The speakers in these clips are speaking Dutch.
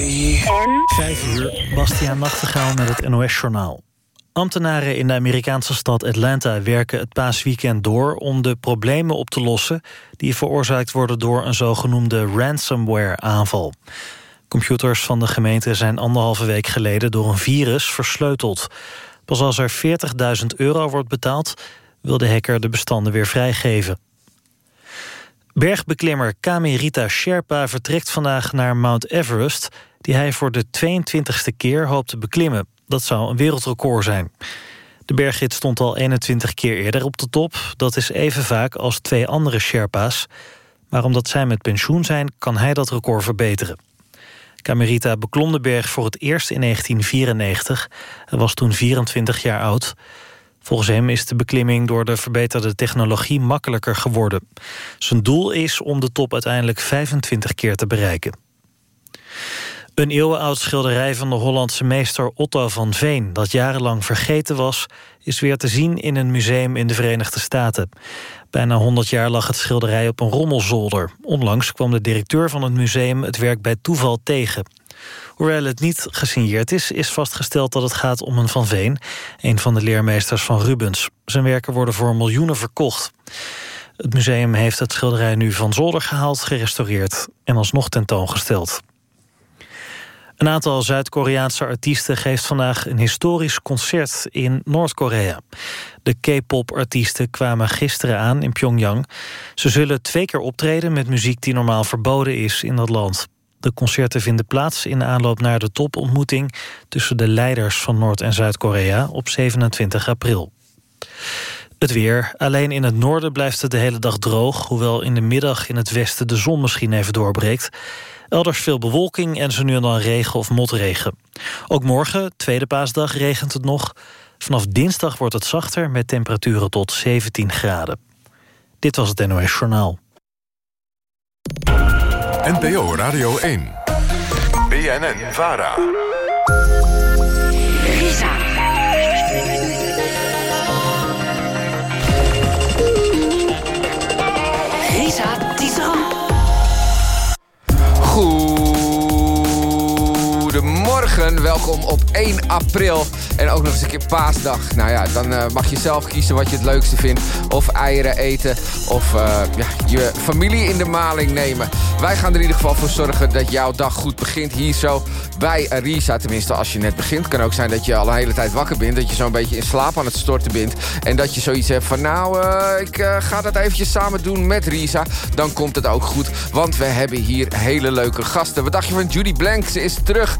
Vijf uur, Bastiaan Nachtegaal met het NOS-journaal. Ambtenaren in de Amerikaanse stad Atlanta werken het paasweekend door... om de problemen op te lossen die veroorzaakt worden... door een zogenoemde ransomware-aanval. Computers van de gemeente zijn anderhalve week geleden... door een virus versleuteld. Pas als er 40.000 euro wordt betaald... wil de hacker de bestanden weer vrijgeven. Bergbeklimmer Kamerita Sherpa vertrekt vandaag naar Mount Everest... die hij voor de 22e keer hoopt te beklimmen. Dat zou een wereldrecord zijn. De berggids stond al 21 keer eerder op de top. Dat is even vaak als twee andere Sherpa's. Maar omdat zij met pensioen zijn, kan hij dat record verbeteren. Kamerita beklom de berg voor het eerst in 1994. Hij was toen 24 jaar oud... Volgens hem is de beklimming door de verbeterde technologie makkelijker geworden. Zijn doel is om de top uiteindelijk 25 keer te bereiken. Een eeuwenoud schilderij van de Hollandse meester Otto van Veen... dat jarenlang vergeten was, is weer te zien in een museum in de Verenigde Staten. Bijna 100 jaar lag het schilderij op een rommelzolder. Onlangs kwam de directeur van het museum het werk bij toeval tegen. Hoewel het niet gesigneerd is, is vastgesteld dat het gaat om een Van Veen... een van de leermeesters van Rubens. Zijn werken worden voor miljoenen verkocht. Het museum heeft het schilderij nu van zolder gehaald, gerestaureerd... en alsnog tentoongesteld. Een aantal Zuid-Koreaanse artiesten geeft vandaag een historisch concert in Noord-Korea. De K-pop-artiesten kwamen gisteren aan in Pyongyang. Ze zullen twee keer optreden met muziek die normaal verboden is in dat land. De concerten vinden plaats in aanloop naar de topontmoeting... tussen de leiders van Noord- en Zuid-Korea op 27 april. Het weer. Alleen in het noorden blijft het de hele dag droog... hoewel in de middag in het westen de zon misschien even doorbreekt. Elders veel bewolking en zo nu en dan regen of motregen. Ook morgen, tweede paasdag, regent het nog. Vanaf dinsdag wordt het zachter met temperaturen tot 17 graden. Dit was het NOS Journaal. NPO Radio 1. BNN Goedemorgen, welkom op 1 april. En ook nog eens een keer paasdag. Nou ja, dan uh, mag je zelf kiezen wat je het leukste vindt. Of eieren eten, of uh, ja, je familie in de maling nemen. Wij gaan er in ieder geval voor zorgen dat jouw dag goed begint. Hier zo bij Risa, tenminste als je net begint. kan ook zijn dat je al een hele tijd wakker bent. Dat je zo'n beetje in slaap aan het storten bent. En dat je zoiets hebt van, nou, uh, ik ga dat eventjes samen doen met Risa. Dan komt het ook goed, want we hebben hier hele leuke gasten. Wat dacht je van Judy Blank? Ze is terug.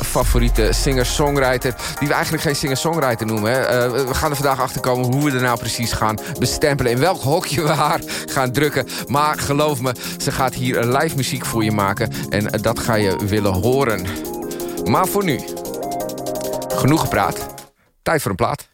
Favoriete singer-songwriter. Die we eigenlijk geen singer-songwriter noemen. Hè. Uh, we gaan er vandaag achter komen hoe we er nou precies gaan bestempelen. In welk hokje we haar gaan drukken. Maar geloof me, ze gaat hier live muziek voor je maken. En dat ga je willen horen. Maar voor nu, genoeg gepraat. Tijd voor een plaat.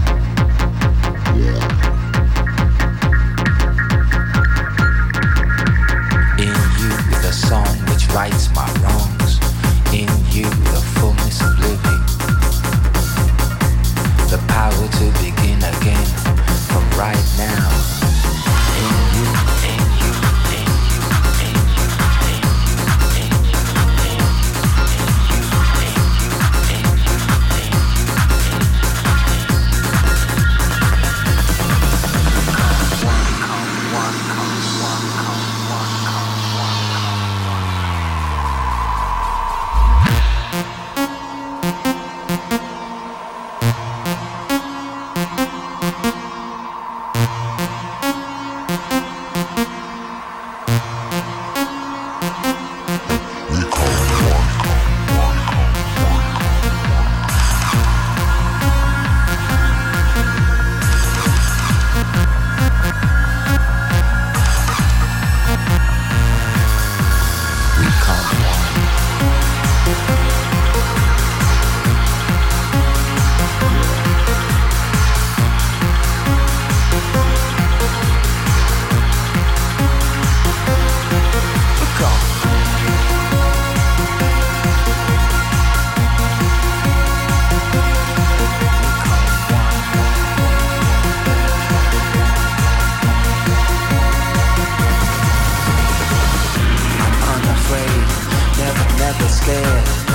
Rights my wrongs. In you, the fullness of living. The power to begin again from right now. feel scared.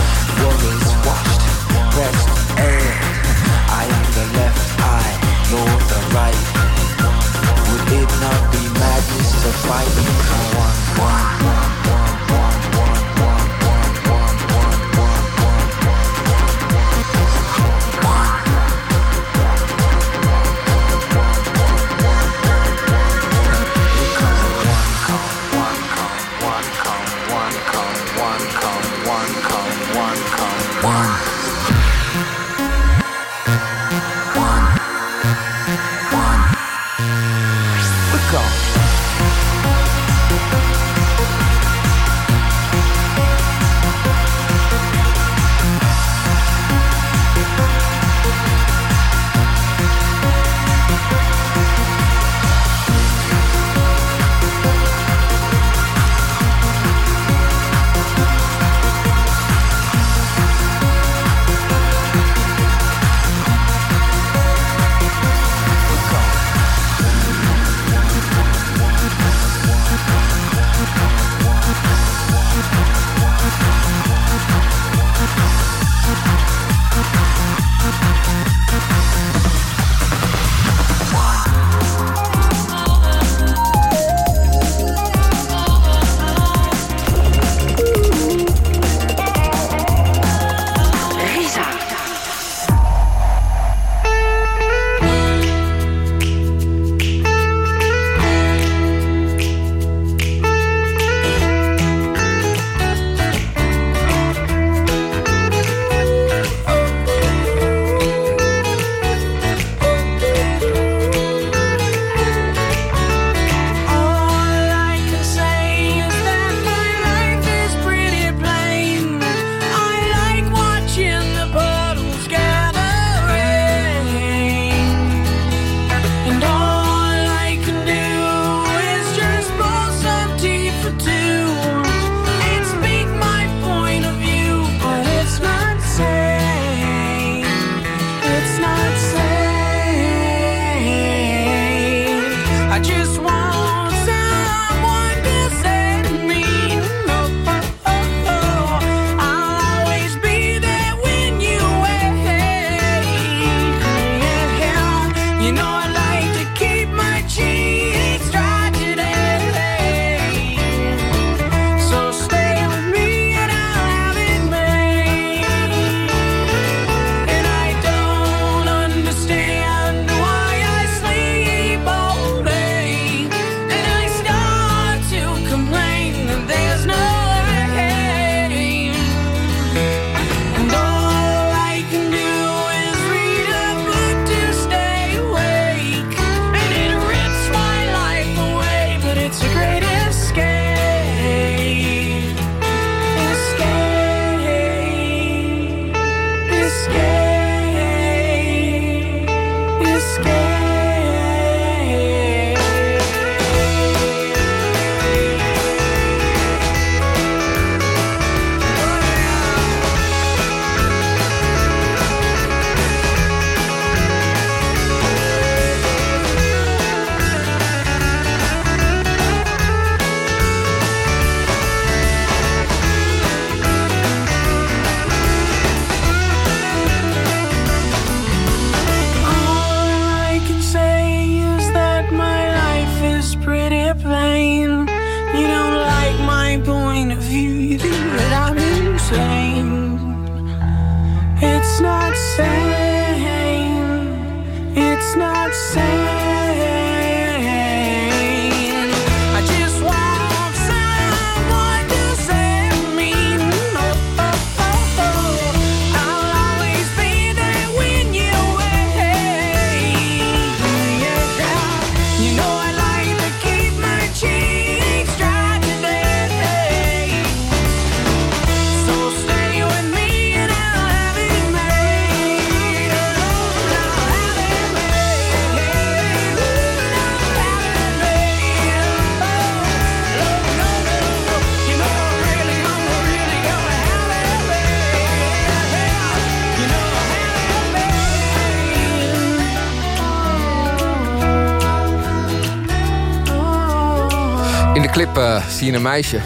Zie je een meisje.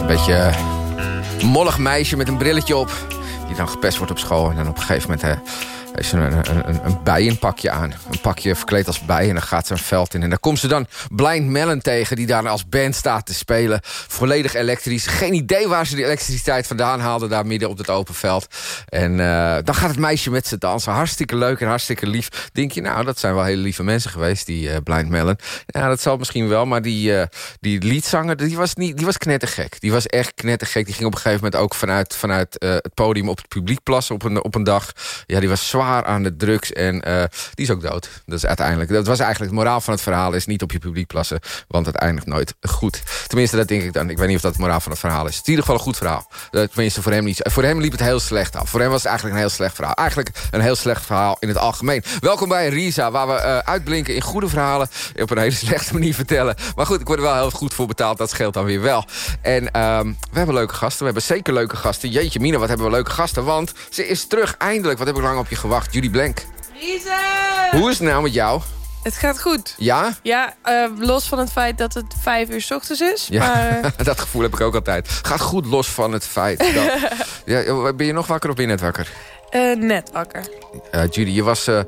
Een beetje uh, mollig meisje met een brilletje op. Die dan gepest wordt op school. En dan op een gegeven moment uh, heeft ze een, een, een bijenpakje aan. Een pakje verkleed als bij. En dan gaat ze een veld in. En daar komt ze dan Blind Melon tegen. Die daar als band staat te spelen. Volledig elektrisch. Geen idee waar ze die elektriciteit vandaan haalde. Daar midden op het open veld. En uh, dan gaat het meisje met ze dansen. Hartstikke leuk en hartstikke lief. Denk je, nou, dat zijn wel hele lieve mensen geweest. Die uh, Blind Melon. Ja, dat zal misschien wel. Maar die, uh, die liedzanger, die was, niet, die was knettergek. Die was echt knettergek. Die ging op een gegeven moment ook vanuit, vanuit het podium op het publiek plassen op een, op een dag. Ja, die was zwaar aan de drugs en uh, die is ook dood. Dat, is uiteindelijk, dat was eigenlijk het moraal van het verhaal... is niet op je publiek plassen, want het eindigt nooit goed. Tenminste, dat denk ik dan. Ik weet niet of dat het moraal van het verhaal is. Het is in ieder geval een goed verhaal. Tenminste, voor hem niet. Voor hem liep het heel slecht af. Voor hem was het eigenlijk een heel slecht verhaal. Eigenlijk een heel slecht verhaal in het algemeen. Welkom bij Risa, waar we uh, uitblinken in goede verhalen... op een hele slechte manier vertellen. Maar goed, ik word er wel heel goed voor betaald. Dat scheelt dan weer wel. En um, we hebben leuke gasten. We hebben zeker leuke gasten. Jeetje Mina, wat hebben we leuke gasten. Want ze is terug, eindelijk. Wat heb ik lang op je gewacht? Judy Blank. Lisa! Hoe is het nou met jou? Het gaat goed. Ja? Ja, uh, los van het feit dat het vijf uur s ochtends is. Ja, maar... dat gevoel heb ik ook altijd. Gaat goed los van het feit. Dat... ja, ben je nog wakker of ben je net wakker? Uh, net wakker. Uh, Judy, je was uh,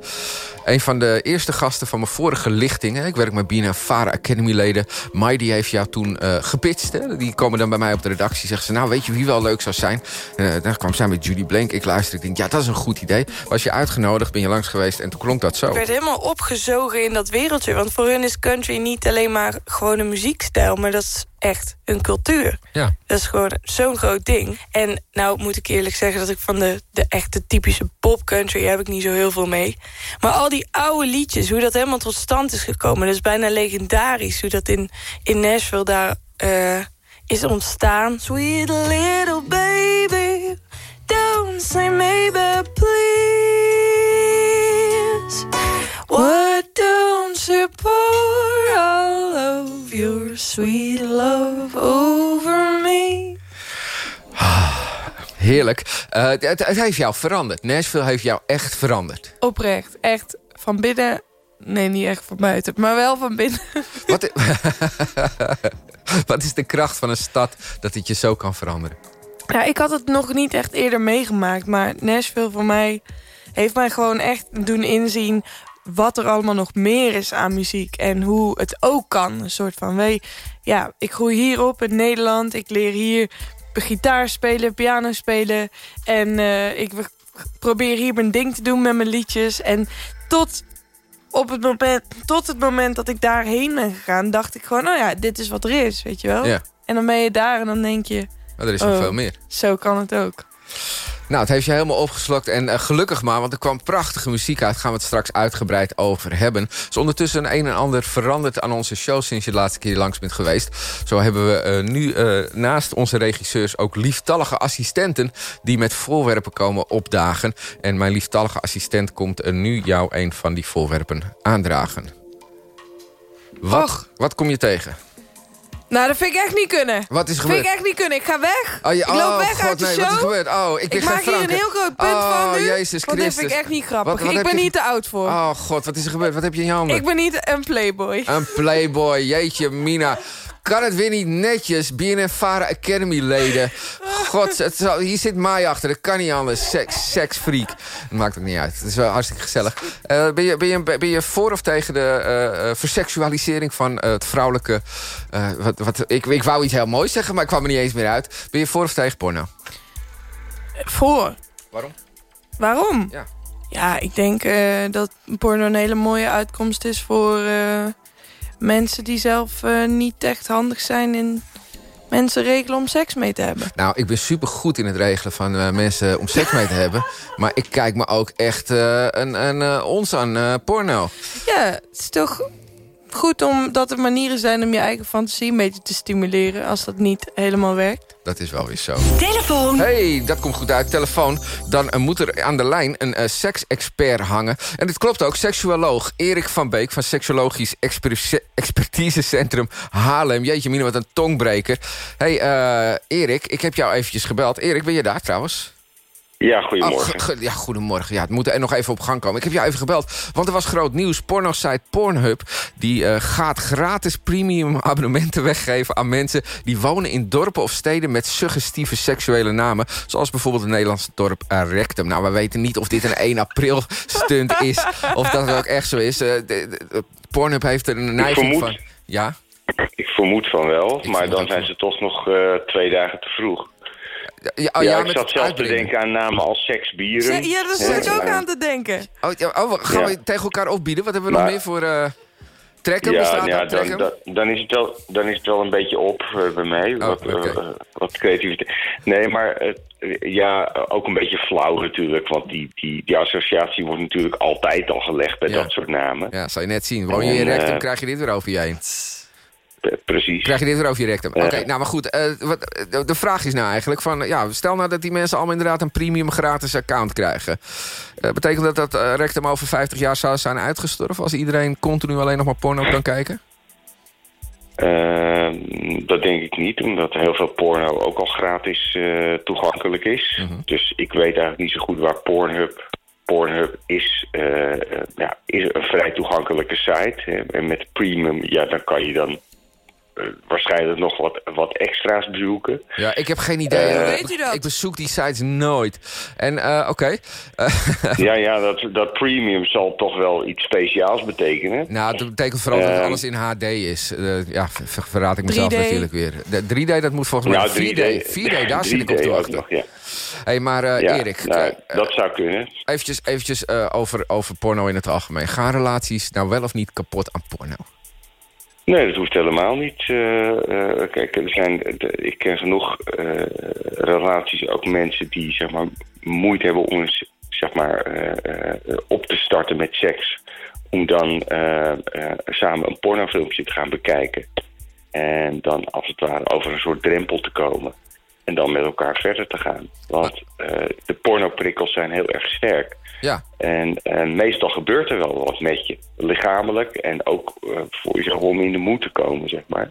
een van de eerste gasten van mijn vorige lichting. Ik werk met Bina Vara Academy leden. Mai die heeft jou toen gepitcht. Hè? Die komen dan bij mij op de redactie. Zeggen ze, nou weet je wie wel leuk zou zijn? dan kwam zij met Judy Blank. Ik luister, ik denk, ja dat is een goed idee. Was je uitgenodigd, ben je langs geweest en toen klonk dat zo. Ik werd helemaal opgezogen in dat wereldje. Want voor hun is country niet alleen maar gewoon een muziekstijl. Maar dat is echt een cultuur. Ja. Dat is gewoon zo'n groot ding. En nou moet ik eerlijk zeggen dat ik van de, de echte typische pop country heb ik niet zo heel veel mee. Maar al die oude liedjes, hoe dat helemaal tot stand is gekomen, dat is bijna legendarisch. Hoe dat in, in Nashville daar uh, is ontstaan. Sweet little baby, don't say maybe please. What don't you pour all of your sweet love over me? Heerlijk. Uh, het, het, heeft jou veranderd. Nashville heeft jou echt veranderd. Oprecht. Echt. Van binnen... Nee, niet echt van buiten. Maar wel van binnen. Wat, Wat is de kracht van een stad dat het je zo kan veranderen? Ja, ik had het nog niet echt eerder meegemaakt. Maar Nashville voor mij heeft mij gewoon echt doen inzien wat er allemaal nog meer is aan muziek. En hoe het ook kan. Een soort van, weet, ja, ik groei hier op in Nederland. Ik leer hier gitaar spelen, piano spelen. En uh, ik probeer hier mijn ding te doen met mijn liedjes. En tot, op het moment, tot het moment dat ik daarheen ben gegaan... dacht ik gewoon, nou ja, dit is wat er is, weet je wel. Ja. En dan ben je daar en dan denk je... Maar er is nog oh, veel meer. Zo kan het ook. Nou, het heeft je helemaal opgeslokt en uh, gelukkig maar... want er kwam prachtige muziek uit, gaan we het straks uitgebreid over hebben. Dus ondertussen een en ander veranderd aan onze show... sinds je de laatste keer langs bent geweest. Zo hebben we uh, nu uh, naast onze regisseurs ook lieftallige assistenten... die met voorwerpen komen opdagen. En mijn lieftallige assistent komt nu jou een van die voorwerpen aandragen. Wat, Och. wat kom je tegen? Nou, dat vind ik echt niet kunnen. Wat is gebeurd? Vind ik echt niet kunnen. Ik ga weg. Oh, je, ik loop oh, weg God, uit de nee, show. Wat is gebeurd? Oh, ik, ik maak hier een heel groot punt oh, van nu. Jezus want dit vind ik echt niet grappig. Wat, wat ik ben je... niet te oud voor. Oh god, wat is er gebeurd? Wat heb je in je handen? Ik ben niet een playboy. Een playboy, jeetje mina kan het weer niet netjes. BNN Vara Academy leden. God, het hier zit mij achter. Dat kan niet anders. Sex, seksfreak. Maakt ook niet uit. Het is wel hartstikke gezellig. Uh, ben, je, ben, je, ben je voor of tegen de uh, verseksualisering van het vrouwelijke... wat, wat, ik, ik wou iets heel moois zeggen, maar ik kwam er niet eens meer uit. Ben je voor of tegen porno? Voor. Waarom? Waarom? Ja. Ja, ik denk dat porno een hele mooie uitkomst is voor mensen die zelf uh, niet echt handig zijn in mensen regelen om seks mee te hebben. Nou, ik ben super goed in het regelen van uh, mensen om seks mee te hebben. Maar ik kijk me ook echt uh, een, een ons aan porno. Ja, het is toch goed omdat er manieren zijn om je eigen fantasie een beetje te stimuleren... als dat niet helemaal werkt. Dat is wel weer zo. Telefoon. hey, dat komt goed uit. Telefoon. Dan uh, moet er aan de lijn een uh, seksexpert hangen. En dit klopt ook. Seksuoloog Erik van Beek van Seksologisch Expertisecentrum Haarlem. Jeetje mine, wat een tongbreker. hey, uh, Erik, ik heb jou eventjes gebeld. Erik, ben je daar trouwens? Ja, goedemorgen. Oh, ja, goedemorgen. Ja, het moet er nog even op gang komen. Ik heb jou even gebeld, want er was groot nieuws. Pornosite Pornhub die uh, gaat gratis premium abonnementen weggeven... aan mensen die wonen in dorpen of steden met suggestieve seksuele namen. Zoals bijvoorbeeld het Nederlandse dorp Rectum. Nou, we weten niet of dit een 1 april stunt is... of dat het ook echt zo is. Uh, de, de, Pornhub heeft er een neiging van... Ja? Ik vermoed van wel, ik maar dan zijn ze toch nog uh, twee dagen te vroeg. Ja, oh, ja, ja ik zat zelf te denken aan namen als seksbieren. Ja, daar zit ik ook aan te denken. Oh, oh gaan we tegen elkaar opbieden? Wat hebben we nog meer voor... Uh, trekken? Ja, ja dan, dan, dan, is het wel, dan is het wel een beetje op uh, bij mij. Oh, wat, okay. uh, wat creativiteit. Nee, maar ja, ook een beetje flauw natuurlijk. Want die, die, die associatie wordt natuurlijk altijd al gelegd bij ja. dat soort namen. Ja, zou je net zien. Woon je in rectum, krijg je dit weer over je heen. Precies. Krijg je dit weer over je rectum? Oké, okay, nou maar goed. Uh, wat, de vraag is nou eigenlijk van... Ja, stel nou dat die mensen allemaal inderdaad een premium gratis account krijgen. Uh, betekent dat dat uh, rectum over 50 jaar zou zijn uitgestorven... als iedereen continu alleen nog maar porno kan kijken? Ehm, dat denk ik niet, omdat heel veel porno ook al gratis toegankelijk is. Mhm. Dus ik weet eigenlijk niet zo goed waar Pornhub... Pornhub is, ja, is een vrij toegankelijke site. Hè. En met premium, ja, dan kan je dan waarschijnlijk nog wat, wat extra's bezoeken. Ja, ik heb geen idee. Uh, weet u dat? Ik bezoek die sites nooit. En uh, oké. Okay. ja, ja dat, dat premium zal toch wel iets speciaals betekenen. Nou, dat betekent vooral dat alles in HD is. ja, ver verraad ik mezelf 3D. natuurlijk weer. De 3D, dat moet volgens mij... Nou, 4D, 4D, daar 3D zit ik op te wachten. Nog, ja. hey, maar ja, Erik... Nou, dat zou kunnen. Eventjes, eventjes over, over porno in het algemeen. Gaan relaties nou wel of niet kapot aan porno? Nee, dat hoeft helemaal niet. Uh, uh, kijk, er zijn, ik ken genoeg uh, relaties, ook mensen die zeg maar, moeite hebben om zeg maar, op te starten met seks. Om dan samen een pornofilmpje te gaan bekijken. En dan als het ware over een soort drempel te komen. En dan met elkaar verder te gaan. Want de pornoprikkels zijn heel erg sterk. Ja. En, en, meestal gebeurt er wel wat met je. Lichamelijk en ook uh, voor jezelf om in de moed te komen, zeg maar.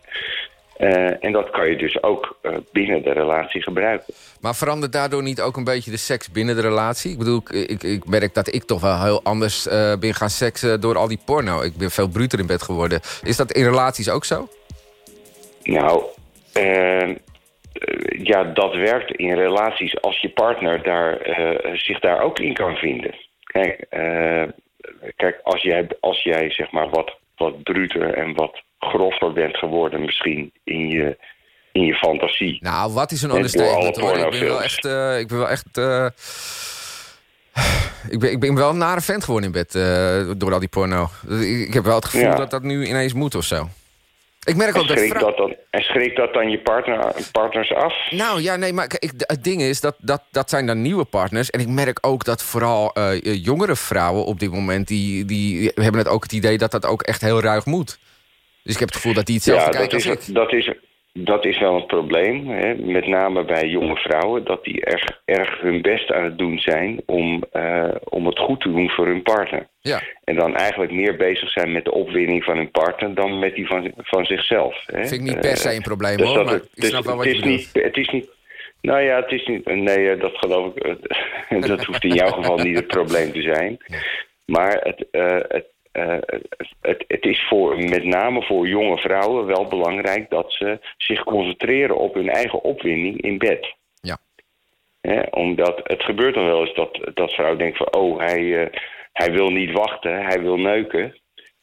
Uh, en dat kan je dus ook uh, binnen de relatie gebruiken. Maar verandert daardoor niet ook een beetje de seks binnen de relatie? Ik bedoel, ik, ik merk dat ik toch wel heel anders ben gaan seksen door al die porno. Ik ben veel bruter in bed geworden. Is dat in relaties ook zo? Nou, ja, dat werkt in relaties als je partner daar, uh, zich daar ook in kan vinden. Kijk, uh, kijk, als jij, als jij zeg maar wat, wat bruter en wat groffer bent geworden misschien in je, in je fantasie. Nou, wat is een understatement hoor. Ik ben wel echt... eh, ik ben wel echt... eh, ik, ben, ik ben wel een nare vent geworden in bed eh, door al die porno. Ik, ik heb wel het gevoel Ja. dat dat nu ineens moet of zo. Ik merk ook dat... dat en schrikt dat dan je partner, partners af? Nou ja, nee, maar ik- het ding is, dat, dat, dat zijn dan nieuwe partners. En ik merk ook dat vooral eh, eh, jongere vrouwen op dit moment... Die, die hebben het ook het idee dat dat ook echt heel ruig moet. Dus ik heb het gevoel dat die hetzelfde ja, dat kijken is, als ik. dat, is, dat is wel een probleem. Hè? Met name bij jonge vrouwen. Dat die erg, erg hun best aan het doen zijn om, eh, om het goed te doen voor hun partner. Ja, En dan eigenlijk meer bezig zijn met de opwinning van hun partner... dan met die van, van zichzelf. Hè? vind ik niet per se een Eh, probleem dus hoor, maar het- ik snap wel wat je bedoelt. niet, Het is niet... Nou ja, het is niet... Nee, eh, dat geloof ik... dat hoeft in jouw geval niet het probleem te zijn. Maar het, het, eh, het, het, is voor, met name voor jonge vrouwen wel belangrijk... dat ze zich concentreren op hun eigen opwinding in bed. Ja. Hè, omdat het gebeurt dan wel eens dat, dat vrouw denkt van... oh, hij, eh, hij wil niet wachten, hij wil neuken...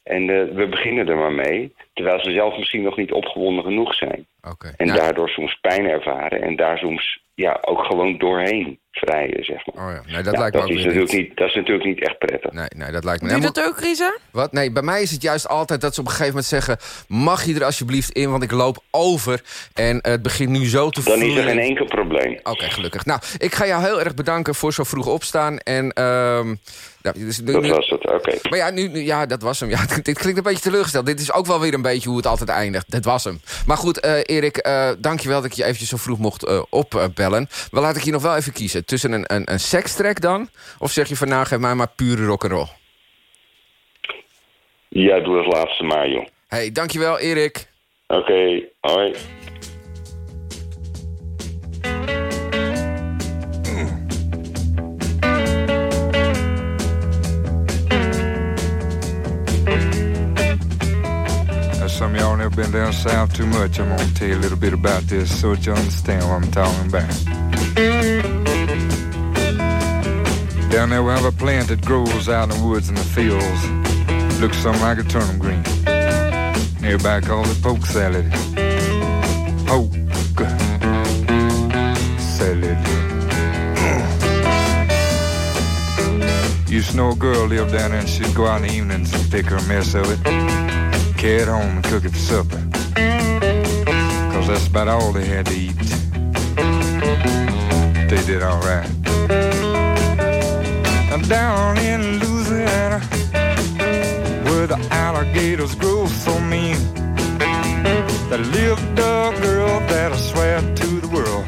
En eh, we beginnen er maar mee, terwijl ze zelf misschien nog niet opgewonden genoeg zijn. Oké. En Ja. daardoor soms pijn ervaren en daar soms ja, ook gewoon doorheen vrijen, zeg maar. Oh ja, nee, dat Ja, lijkt me dat, ook is natuurlijk niet. niet, dat is natuurlijk niet echt prettig. Nee, nee, dat lijkt me... Doe Nee, dat ook, Risa? Wat? Nee, bij mij is het juist altijd dat ze op een gegeven moment zeggen... mag je er alsjeblieft in, want ik loop over. En het begint nu zo te Dan is er geen enkel probleem. Oké, gelukkig. Nou, ik ga jou heel erg bedanken voor zo vroeg opstaan. En, ehm nou, dus nu- Dat was het, oké. maar ja, nu, nu- ja, dat was hem. Ja, dit klinkt een beetje teleurgesteld. Dit is ook wel weer een beetje hoe het altijd eindigt. Dat was hem. Maar goed, eh Erik, eh dankjewel dat ik je eventjes zo vroeg mocht eh, opbellen. Wel laat ik je nog wel even kiezen. Tussen een, een, een sekstrack dan? Of zeg je van nou, geef mij maar pure rock'n'roll? Ja, doe het laatste maar, joh. hey, dankjewel Erik. Oké, hoi. Of y'all never been down south too much. I'm gonna tell you a little bit about this so that you understand what I'm talking about. Down there we have a plant that grows out in the woods and the fields. Looks something like a turnip green. Everybody calls it poke salad. Poke salad. Used to know a girl lived down there and she'd go out in the evenings and pick her a mess of it carry home and cook it for supper. Cause that's about all they had to eat. They did alright. Now down in Louisiana, where the alligators grow so mean, there lived a girl that I swear to the world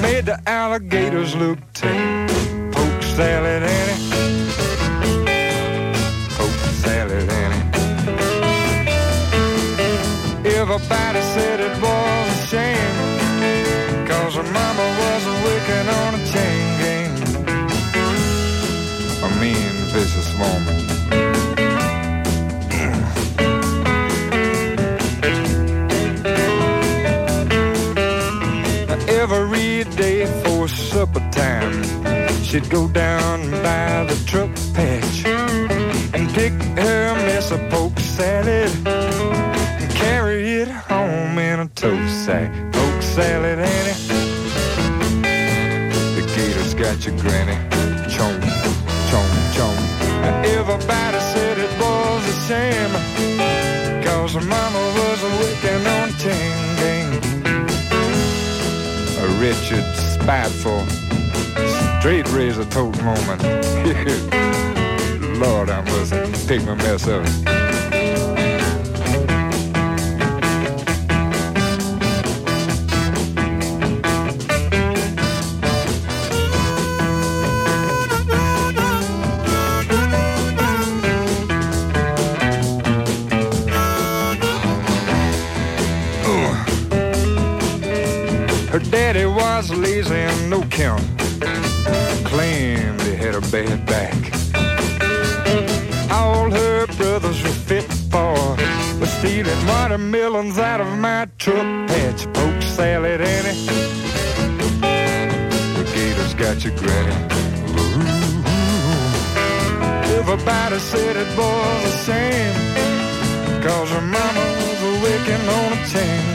made the alligators look tame. Poke salad, Annie. Everybody said it was a shame. Cause her mama was working on a chain gang. A mean, vicious woman. Every day for supper time She'd go down by the truck patch got granny. Chomp, chomp, chomp. And everybody said it was a shame. Cause mama was working on gang. A Richard spiteful, straight razor tote moment. Lord, I must pick my mess up. Daddy was lazy and no count. Claimed he had a bad back. All her brothers were fit for was stealing watermelons out of my truck patch. Poke salad, Annie. The gators got your granny. Everybody said it was the same. Cause her mama was working on a chain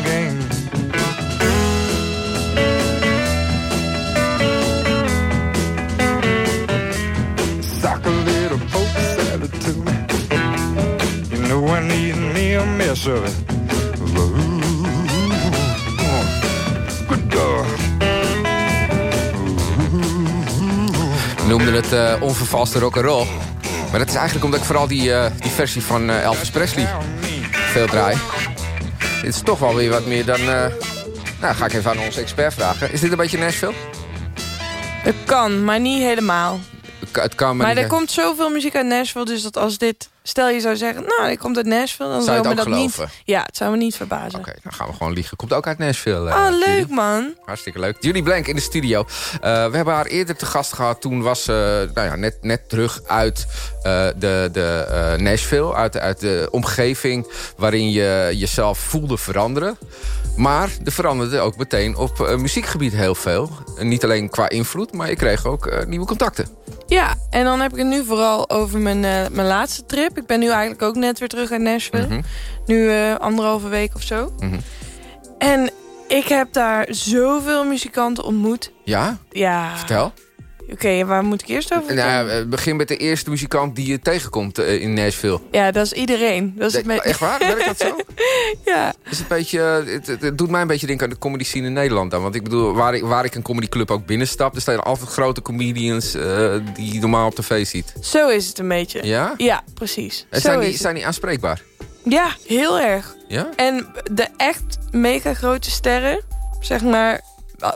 Need me a mess of it. Good noemde het eh, onvervalste rock'n'roll. Maar dat is eigenlijk omdat ik vooral die, eh, die versie van eh, Elvis Presley veel draai. Dit is toch wel weer wat meer dan... eh, nou, ga ik even aan onze expert vragen. Is dit een beetje Nashville? Het kan, maar niet helemaal. Het kan- maar, er komt zoveel muziek uit Nashville, dus dat als dit... Stel je zou zeggen, nou, ik komt uit Nashville, dan Zou je zou me dat geloven? niet... Ja, het zou me niet verbazen. Oké, dan gaan we gewoon liegen. Komt ook uit Nashville. eh, Oh, leuk man. Hartstikke leuk. Julie Blank in de studio. Eh, we hebben haar eerder te gast gehad. Toen was ze nou ja, net, net terug uit eh, de, de Nashville. Uit, uit de omgeving waarin je jezelf voelde veranderen. Maar er veranderde ook meteen op muziekgebied heel veel. En niet alleen qua invloed, maar je kreeg ook nieuwe contacten. Ja, en dan heb ik het nu vooral over mijn, eh, mijn laatste trip. Ik ben nu eigenlijk ook net weer terug uit Nashville. Mhm. Nu eh, anderhalve week of zo. Mhm. En ik heb daar zoveel muzikanten ontmoet. Ja, Ja, vertel. Oké, waar moet ik eerst over Nou, eh, begin met de eerste muzikant die je tegenkomt eh, in Nashville. Ja, dat is iedereen. Dat is het me- Echt waar? Werkt dat zo? ja. is een beetje, eh, het, doet mij een beetje denken aan de comedy scene in Nederland. Dan. Want ik bedoel, waar ik, waar ik een comedyclub ook binnenstap... er staan altijd grote comedians die je normaal op tv ziet. Zo is het een beetje. Ja? Ja, precies. En zijn die, zijn die aanspreekbaar? Ja, heel erg. Ja? En de echt mega grote sterren, zeg maar,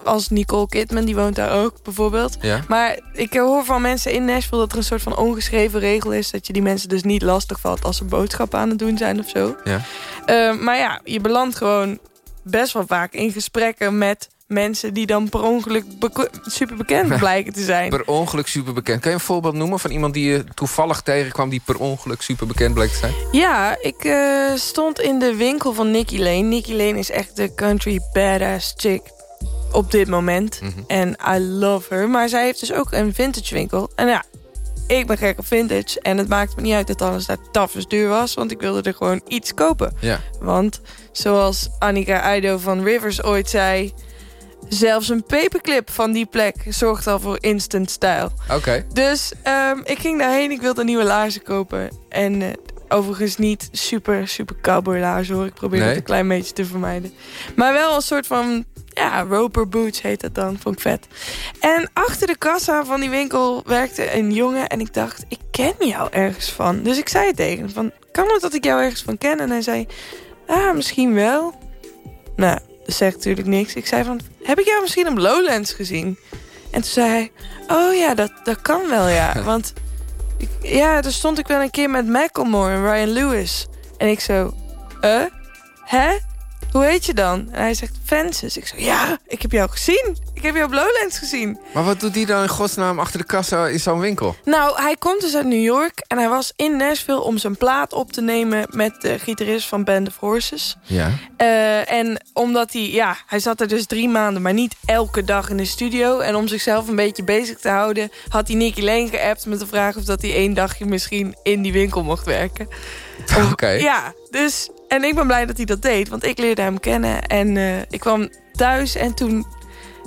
als Nicole Kidman, die woont daar ook bijvoorbeeld. Ja. Maar ik hoor van mensen in Nashville dat er een soort van ongeschreven regel is... dat je die mensen dus niet lastig valt als ze boodschappen aan het doen zijn of zo. Ja. Eh, maar ja, je belandt gewoon best wel vaak in gesprekken met mensen... die dan per ongeluk beko- super bekend blijken te zijn. Per ongeluk super bekend. Kan je een voorbeeld noemen van iemand die je toevallig tegenkwam... die per ongeluk super bekend bleek te zijn? Ja, ik eh, stond in de winkel van Nicky Lane. Nicky Lane is echt de country badass chick op dit moment. Mhm. En I love her. Maar zij heeft dus ook een vintage winkel. En ja, ik ben gek op vintage. En het maakt me niet uit dat alles daar tafels duur was. Want ik wilde er gewoon iets kopen. Ja. Want zoals Annika Aido van Rivers ooit zei... Zelfs een paperclip van die plek zorgt al voor instant style. Oké. Dus ehm, ik ging daarheen. Ik wilde nieuwe laarzen kopen. En eh, overigens niet super, super cowboy laarzen hoor. Ik probeer Nee? dat een klein beetje te vermijden. Maar wel een soort van, ja, roper boots heet dat dan. Vond ik vet. En achter de kassa van die winkel werkte een jongen. En ik dacht, ik ken jou ergens van. Dus ik zei tegen hem van, kan het dat ik jou ergens van ken? En hij zei, ah, misschien wel. Nou, dat zegt natuurlijk niks. Ik zei van, heb ik jou misschien op Lowlands gezien? En toen zei hij, oh ja, dat, dat kan wel, ja. Want ik- ja, daar stond ik wel een keer met Macklemore en Ryan Lewis. En ik zo, eh? Hè? Hoe heet je dan? En hij zegt, Fences. Ik zo, ja, ik heb jou gezien. Ik heb jou op Lowlands gezien. Maar wat doet die dan in godsnaam achter de kassa in zo'n winkel? Nou, hij komt dus uit New York en hij was in Nashville om zijn plaat op te nemen met de gitarist van Band of Horses. Ja. Eh, en omdat hij, ja, hij zat er dus drie maanden, maar niet elke dag in de studio. En om zichzelf een beetje bezig te houden, had hij Nicky Lane geappt met de vraag of dat hij één dagje misschien in die winkel mocht werken. Oké. Ja, dus, en ik ben blij dat hij dat deed, want ik leerde hem kennen. En eh, ik kwam thuis en toen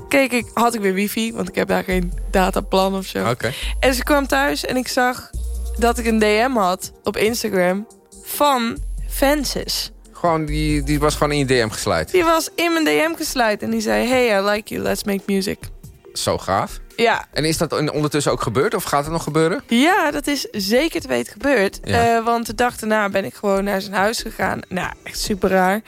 keek ik, had ik weer wifi, want ik heb daar geen dataplan of zo. En ze kwam thuis en ik zag dat ik een DM had op Instagram van Fences. Gewoon, die, die was gewoon in je DM gesluit. Die was in mijn DM gesluit en die zei... Hey, I like you, let's make music. Zo gaaf. Ja, En is dat ondertussen ook gebeurd? Of gaat het nog gebeuren? ja dat is zeker te weten gebeurd. Ja. Eh, want de dag daarna ben ik gewoon naar zijn huis gegaan. Nou, echt super raar.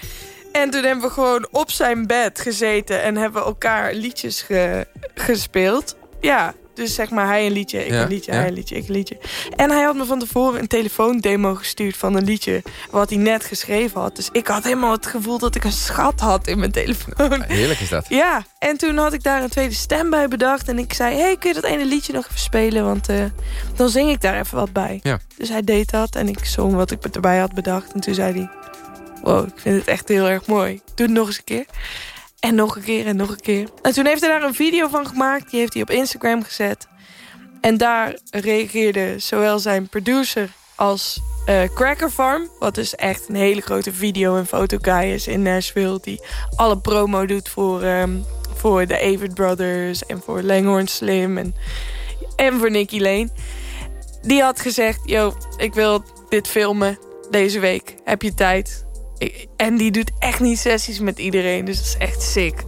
En toen hebben we gewoon op zijn bed gezeten... en hebben we elkaar liedjes ge- gespeeld. Ja, dus zeg maar hij een liedje, ik Ja, een liedje, ja. hij een liedje, ik een liedje. En hij had me van tevoren een telefoondemo gestuurd van een liedje... wat hij net geschreven had. Dus ik had helemaal het gevoel dat ik een schat had in mijn telefoon. Heerlijk is dat. Ja, en toen had ik daar een tweede stem bij bedacht. En ik zei, hey, kun je dat ene liedje nog even spelen? Want eh, dan zing ik daar even wat bij. Ja. Dus hij deed dat en ik zong wat ik erbij had bedacht. En toen zei hij, wow, ik vind het echt heel erg mooi. Doe het nog eens een keer. En nog een keer en nog een keer. En toen heeft hij daar een video van gemaakt. Die heeft hij op Instagram gezet. En daar reageerde zowel zijn producer als uh, Cracker Farm... wat dus echt een hele grote video- en fotoguy is in Nashville... die alle promo doet voor, um, voor de Avid Brothers en voor Langhorn Slim... en, en voor Nicky Lane. Die had gezegd, yo, ik wil dit filmen deze week. Heb je tijd? En die doet echt niet sessies met iedereen, dus dat is echt sick.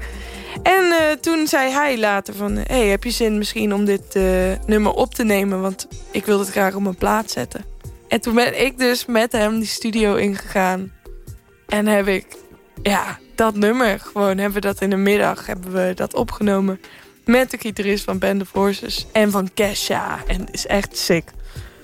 En uh, toen zei hij later van... hey, heb je zin misschien om dit uh, nummer op te nemen? Want ik wil het graag op mijn plaat zetten. En toen ben ik dus met hem die studio ingegaan. En heb ik, ja, dat nummer gewoon... hebben we dat in de middag hebben we dat opgenomen... met de gitarist van Band of Horses en van Kesha. En het is echt sick.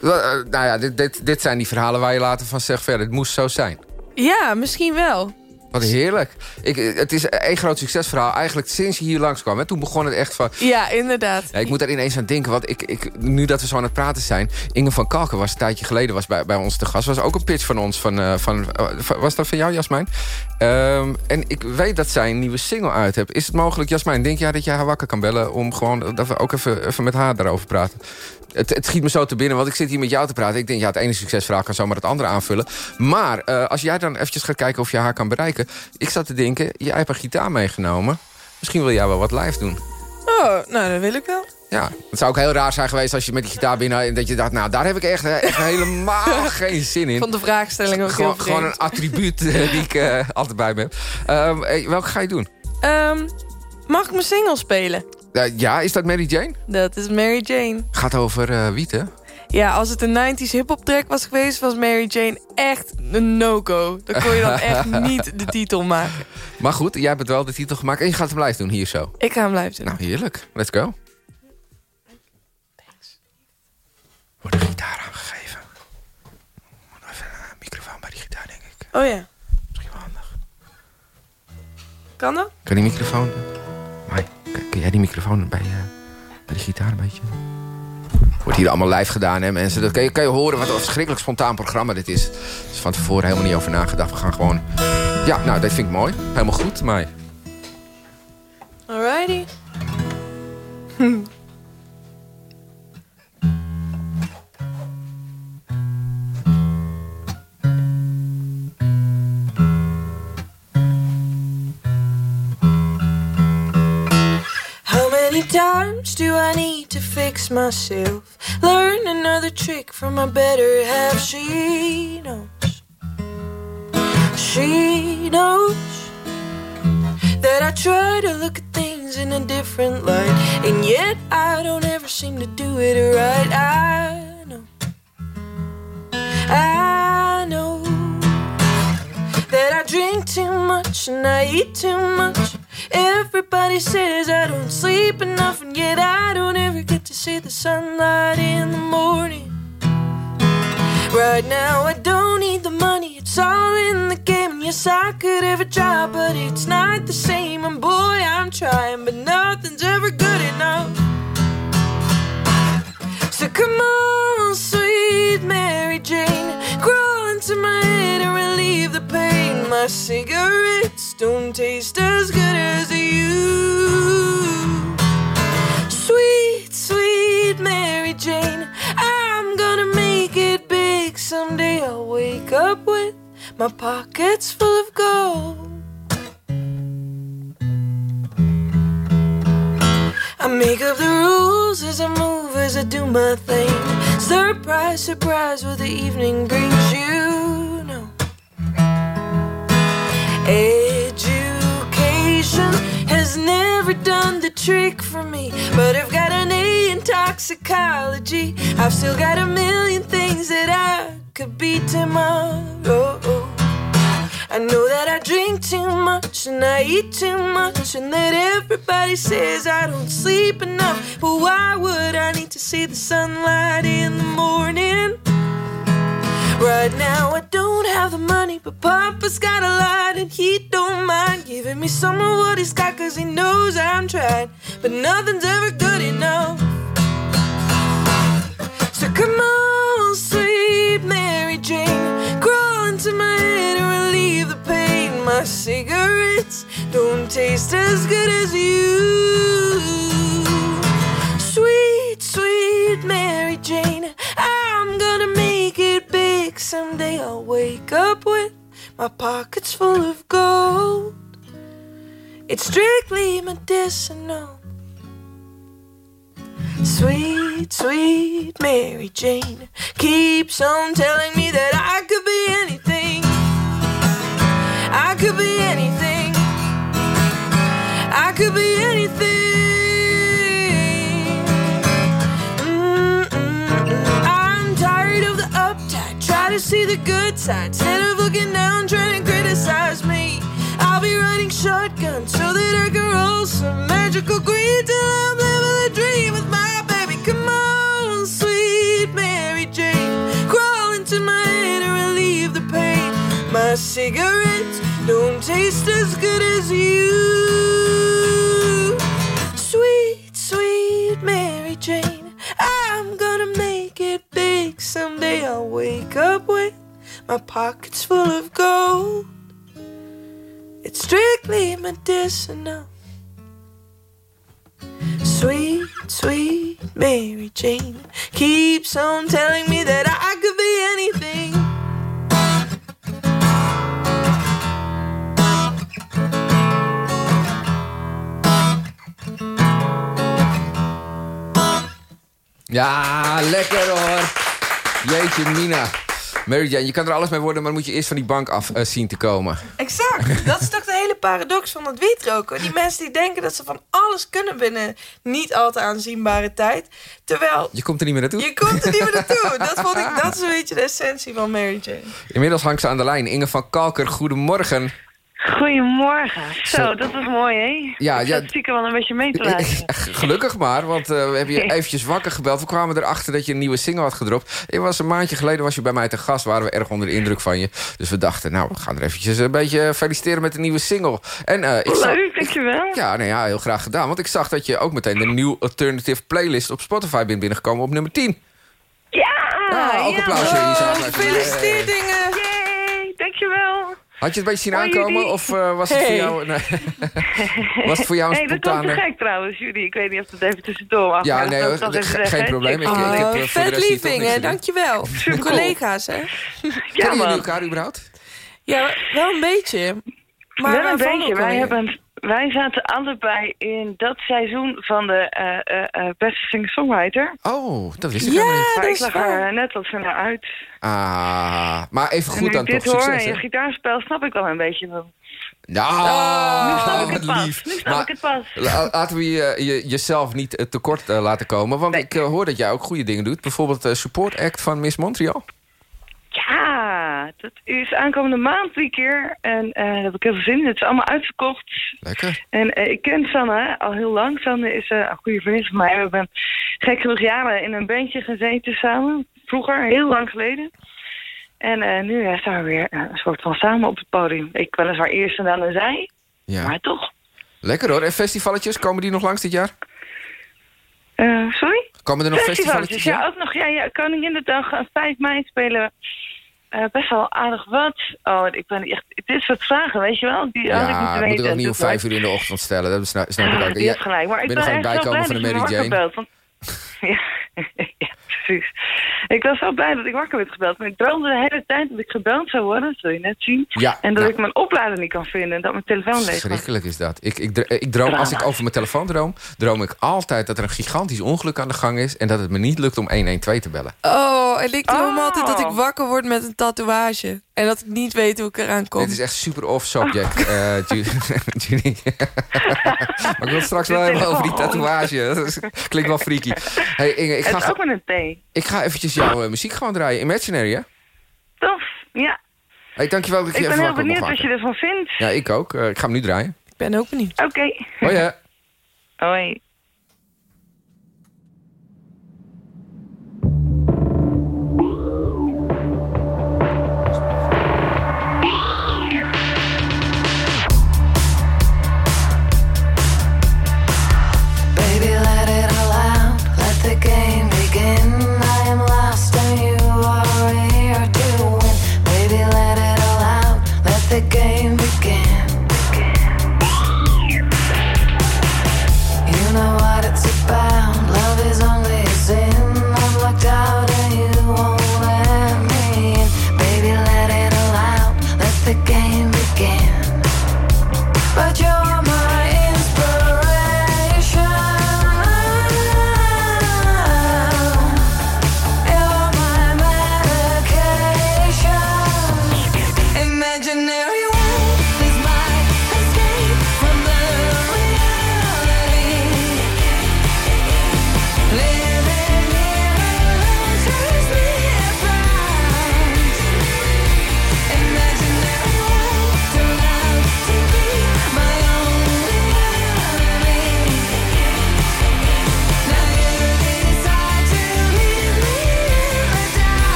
Uh, nou ja, dit, dit, dit zijn die verhalen waar je later van zegt... verder, het moest zo zijn. Ja, misschien wel. Wat heerlijk. Ik, het is een groot succesverhaal. Eigenlijk sinds je hier langskwam. Hè? Toen begon het echt van... Ja, inderdaad. Ja, ik moet er ineens aan denken. Want ik, ik, nu dat we zo aan het praten zijn... Inge van Kalken was een tijdje geleden was bij, bij ons te gast. was ook een pitch van ons. Van, uh, van, uh, was dat van jou, Jasmijn? Um, en ik weet dat zij een nieuwe single uit heeft. Is het mogelijk, Jasmijn, denk jij dat jij haar wakker kan bellen... om gewoon dat we ook even, even met haar daarover praten? Het, het, schiet me zo te binnen, want ik zit hier met jou te praten. Ik denk, ja, het ene succesverhaal kan zomaar het andere aanvullen. Maar uh, als jij dan eventjes gaat kijken of je haar kan bereiken... ik zat te denken, jij hebt een gitaar meegenomen. Misschien wil jij wel wat live doen. Oh, nou, dat wil ik wel. Ja, het zou ook heel raar zijn geweest als je met die gitaar binnen... en dat je dacht, nou, daar heb ik echt, echt helemaal geen zin in. Van de vraagstelling ook gewoon, heel Gewoon een attribuut die ik uh, altijd bij me heb. Um, welke ga je doen? Um, mag ik mijn single spelen? Uh, ja, is dat Mary Jane? Dat is Mary Jane. Gaat over uh, wiet, hè? Ja, als het een 90s hip-hop track was geweest... was Mary Jane echt een no-go. Dan kon je dan echt niet de titel maken. Maar goed, jij hebt wel de titel gemaakt... en je gaat hem live doen hier zo. Ik ga hem live doen. Nou, heerlijk. Let's go. Thanks. Wordt de gitaar aangegeven. Even een microfoon bij die gitaar, denk ik. Oh ja. Misschien wel handig. Kan dat? Kan die microfoon... Kun jij die microfoon bij, uh, bij die gitaar een beetje... Wordt hier allemaal live gedaan, hè mensen. Dat kan je, kan je horen wat een verschrikkelijk spontaan programma dit is. Dus van tevoren helemaal niet over nagedacht. We gaan gewoon... Ja, nou, dat vind ik mooi. Helemaal goed, maar... Alrighty. times do I need to fix myself? Learn another trick from my better half. She knows. She knows that I try to look at things in a different light, and yet I don't ever seem to do it right. I know. I know that I drink too much and I eat too much. Everybody says I don't sleep enough, and yet I don't ever get to see the sunlight in the morning. Right now, I don't need the money, it's all in the game. And yes, I could ever try, but it's not the same. And boy, I'm trying, but nothing's ever good enough. So come on, sweet Mary Jane, crawl into my head and relieve the pain. My cigarettes don't taste as good as you. Sweet, sweet Mary Jane, I'm gonna make it big. Someday I'll wake up with my pockets full of gold. I make up the rules as I move, as I do my thing. Surprise, surprise, what the evening brings you know. Education has never done the trick for me, but I've got an A in toxicology. I've still got a million things that I could be tomorrow. I know that I drink too much and I eat too much, and that everybody says I don't sleep enough. But why would I need to see the sunlight in the morning? Right now, I don't have the money, but Papa's got a lot, and he don't mind giving me some of what he's got, cause he knows I'm trying. But nothing's ever good enough. So come on, my cigarettes don't taste as good as you. Sweet, sweet Mary Jane, I'm gonna make it big someday. I'll wake up with my pockets full of gold. It's strictly medicinal. Sweet, sweet Mary Jane keeps on telling me that I could be anything. I could be anything. I could be anything. Mm-mm-mm. I'm tired of the uptight. Try to see the good side instead of looking down, trying to criticize me. I'll be running shotgun so that I can roll some magical green till I'm living the dream with my baby. Come on, sweet Mary Jane, crawl into my head and relieve the pain. My taste as good as you. Sweet, sweet Mary Jane, I'm gonna make it big. Someday I'll wake up with my pockets full of gold. It's strictly medicinal. Sweet, sweet Mary Jane keeps on telling me that I could be anything. Ja, lekker hoor. Jeetje, Mina. Mary Jane, je kan er alles mee worden, maar dan moet je eerst van die bank af eh, zien te komen. Exact. Dat is toch de hele paradox van het wietroken. Die mensen die denken dat ze van alles kunnen binnen niet al te aanzienbare tijd. Terwijl Je komt er niet meer naartoe. je komt er niet meer naartoe. Dat, vond ik, dat is een beetje de essentie van Mary Jane. Inmiddels hangt ze aan de lijn. Inge van Kalker, goedemorgen. Goedemorgen. Zo, Zo. dat was mooi, hè? Ja, Ik ja. stiekem wel een beetje mee te luisteren. Gelukkig maar, want eh, we hebben je eventjes wakker gebeld. We kwamen erachter dat je een nieuwe single had gedropt. Je was een maandje geleden was je bij mij te gast. Waren we erg onder de indruk van je. Dus we dachten, nou, we gaan er eventjes een beetje feliciteren met de nieuwe single. En, eh, ik zag- Leuk, dankjewel. Ja, nou ja, heel graag gedaan. Want ik zag dat je ook meteen de New Alternative Playlist op Spotify bent binnengekomen op nummer 10. Ja! Ja, ook ja, applausje. Gefeliciteerd, dingen. Yay, dankjewel. Had je het een beetje zien aankomen? Of eh, was het voor Hey. jou... Nee. was het voor jou een hey, dat kwam te gek trouwens, jullie. Ik weet niet of dat even tussendoor mag. Ja, nee, dat ge- geen hè. probleem. Ik- Check ik heb, Oh, eh, vet doen. Dankjewel. Supercool. Collega's, hè? Ja, Kennen jullie elkaar überhaupt? Ja, wel een beetje. Maar Wel een beetje. Wij, hebben, wij zaten allebei in dat seizoen van de eh, eh, eh, beste singer-songwriter. Oh, dat wist ik Ja, helemaal niet. Maar ik lag waar. er net wat zo naar uit. Ah, maar even en goed nu dan ik dit toch. hoor Succes, en je gitaarspel snap ik wel een beetje wel. Nou, nu snap ik wat het pas. lief. Nu snap Maar ik het pas. la- laten we je, je- jezelf niet tekort laten komen. Want ik hoor dat jij ook goede dingen doet. Bijvoorbeeld de support act van Miss Montreal. Ja, dat is aankomende maand drie keer. En eh, daar heb ik heel veel zin in. Het is allemaal uitverkocht. Lekker. En eh, ik ken Sanne al heel lang. Sanne is eh, een goede vriendin van mij. We hebben gek genoeg jaren in een bandje gezeten samen. Vroeger, heel lang geleden. En nu staan we weer een soort van samen op het podium. Ik weliswaar eerst en dan een zij. Ja. Maar toch. Lekker hoor. En festivaletjes, komen die nog langs dit jaar? Sorry? Komen er nog Festivalletjes, festivaletjes? ja, ook nog. Ja, ja, Koninginnedag, eh, 5 mei spelen we eh, best wel aardig wat. Oh, ik ben echt... Dit soort vragen, weet je wel? Die had ik Ja, moeten moet weten. ik ook niet om vijf uur in de ochtend stellen. Dat snap, snap ik ook. Ja, gelijk. Maar ik ben ben, er gewoon bijkomen van de Mary Jane. belt. Want... ja, ja, precies. Ik was zo blij dat ik wakker werd gebeld. Maar ik droomde de hele tijd dat ik gebeld zou worden. Dat zul je net zien. Ja, En dat nou. ik mijn oplader niet kan vinden. En dat mijn telefoon leeg was. Verschrikkelijk is dat. Ik, ik droom, als ik over mijn telefoon droom, droom ik altijd dat er een gigantisch ongeluk aan de gang is en dat het me niet lukt om 112 te bellen. Oh, en ik droom Oh. altijd dat ik wakker word met een tatoeage. En dat ik niet weet hoe ik eraan kom. Dit is echt super off subject, eh, Ju- Judy. maar ik wil het straks wel even over die tatoeage. Dat klinkt wel freaky. Hey Inge, ik Het is ga, ook met een T. ik ga eventjes jouw eh, muziek gewoon draaien. Imaginary, hè? Tof, ja. Hey, dankjewel dat je Ik even ben heel benieuwd wat je ervan vindt. Ja, ik ook. Eh, ik ga hem nu draaien. Ik ben ook benieuwd. Oké. Hoi, hè. Hoi.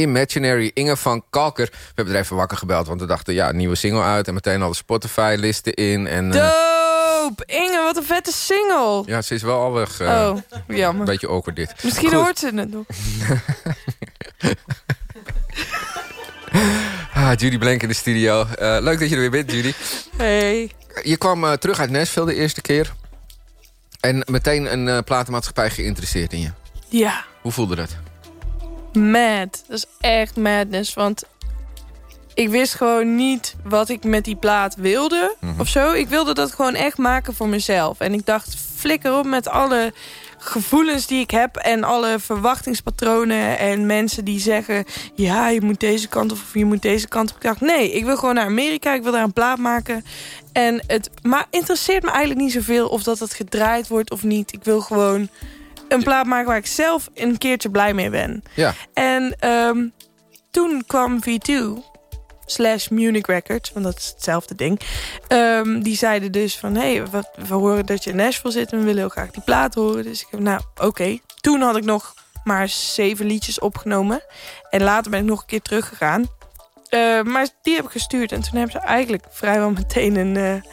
Imaginary, Inge van Kalker. We hebben er even wakker gebeld, want we dachten... ja, nieuwe single uit en meteen alle Spotify-listen in. En, eh, Doop! Inge, wat een vette single. ja, ze is wel al weg. eh, oh, jammer. Een beetje awkward dit. Misschien Goed. hoort ze het nog. Ah, Judy Blank in de studio. Eh, leuk dat je er weer bent, Judy. Hey. Je kwam terug uit Nashville de eerste keer. En meteen een platenmaatschappij geïnteresseerd in je. Ja, Hoe voelde dat? Mad. Dat is echt madness, want ik wist gewoon niet wat ik met die plaat wilde Mhm. of zo. Ik wilde dat gewoon echt maken voor mezelf. En ik dacht, flikker op met alle gevoelens die ik heb... en alle verwachtingspatronen en mensen die zeggen... ja, je moet deze kant op of je moet deze kant op. Ik dacht, nee, ik wil gewoon naar Amerika. Ik wil daar een plaat maken. En het maar interesseert me eigenlijk niet zoveel of dat het gedraaid wordt of niet. Ik wil gewoon een plaat maken waar ik zelf een keertje blij mee ben. Ja. En ehm, toen kwam V2 slash Munich Records, want dat is hetzelfde ding. Ehm, die zeiden dus van, hé, hey, wat- we horen dat je in Nashville zit... en we willen heel graag die plaat horen. Dus ik heb, nou, oké. Toen had ik nog maar zeven liedjes opgenomen. En later ben ik nog een keer teruggegaan. Eh, maar die heb ik gestuurd. En toen hebben ze eigenlijk vrijwel meteen een, eh,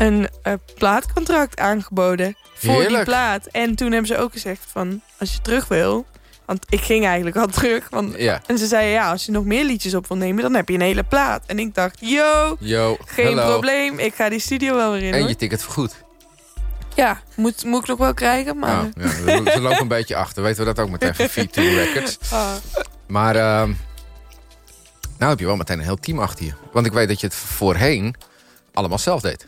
een eh, plaatcontract aangeboden. Voor die plaat. En toen hebben ze ook gezegd van, als je terug wil... Want ik ging eigenlijk al terug. Want, Ja. En ze zeiden, ja, als je nog meer liedjes op wil nemen... dan heb je een hele plaat. En ik dacht, yo, Yo, geen hello. probleem. Ik ga die studio wel weer in, En hoor. je ticket vergoed. Ja, moet, moet ik nog wel krijgen, maar... Oh, ja, ze lopen een beetje achter. Weten we dat ook meteen van V2 Records. Ah. Maar ehm, nou heb je wel meteen een heel team achter je. Want ik weet dat je het voorheen allemaal zelf deed.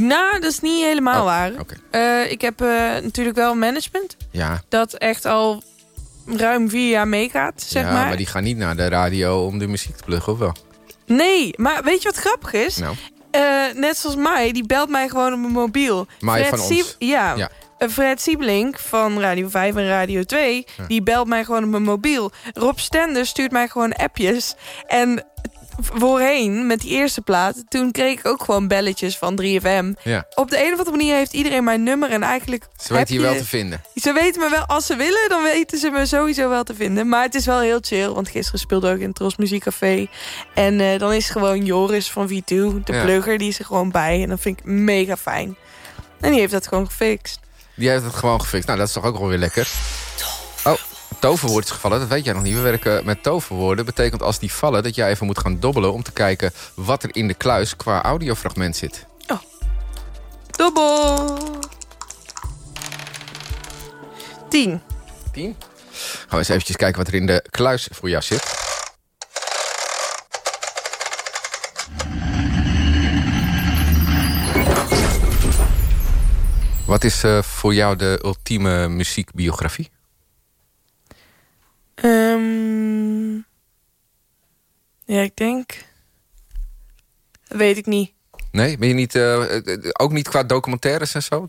Nou, dat is niet helemaal Oh, waar. oké. Eh, ik heb eh, natuurlijk wel management... Ja, dat echt al ruim vier jaar meegaat, zeg ja maar. maar die gaan niet naar de radio om de muziek te pluggen, of wel? Nee, maar weet je wat grappig is? Nou, Eh, net zoals mij, die belt mij gewoon op mijn mobiel. Mai van Sieb- ons. Ja. Ja. Fred Siebelink van Radio 5 en Radio 2, die belt mij gewoon op mijn mobiel. Rob Stender stuurt mij gewoon appjes. En voorheen, met die eerste plaat, toen kreeg ik ook gewoon belletjes van 3FM. ja. Op de een of andere manier heeft iedereen mijn nummer en eigenlijk... Ze weten je wel te vinden. Ze weten me wel, als ze willen, dan weten ze me sowieso wel te vinden. Maar het is wel heel chill, want gisteren speelde ook in het Tros Muziekcafé. En eh, dan is gewoon Joris van V2, de Ja. plugger, die is er gewoon bij. En dat vind ik mega fijn. En die heeft dat gewoon gefixt. Die heeft het gewoon gefixt. Nou, dat is toch ook wel weer lekker. Oh, toverwoord is gevallen. Dat weet jij nog niet. We werken met toverwoorden. Betekent als die vallen dat jij even moet gaan dobbelen... om te kijken wat er in de kluis qua audiofragment zit. Dubbel! 10. 10. Gaan we eens eventjes kijken wat er in de kluis voor jou zit. Wat is eh, voor jou de ultieme muziekbiografie? Ehm, ja, ik denk... Weet ik niet. Nee, ben je niet, eh, ook niet qua documentaires en zo?